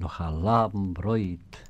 noch a laben breut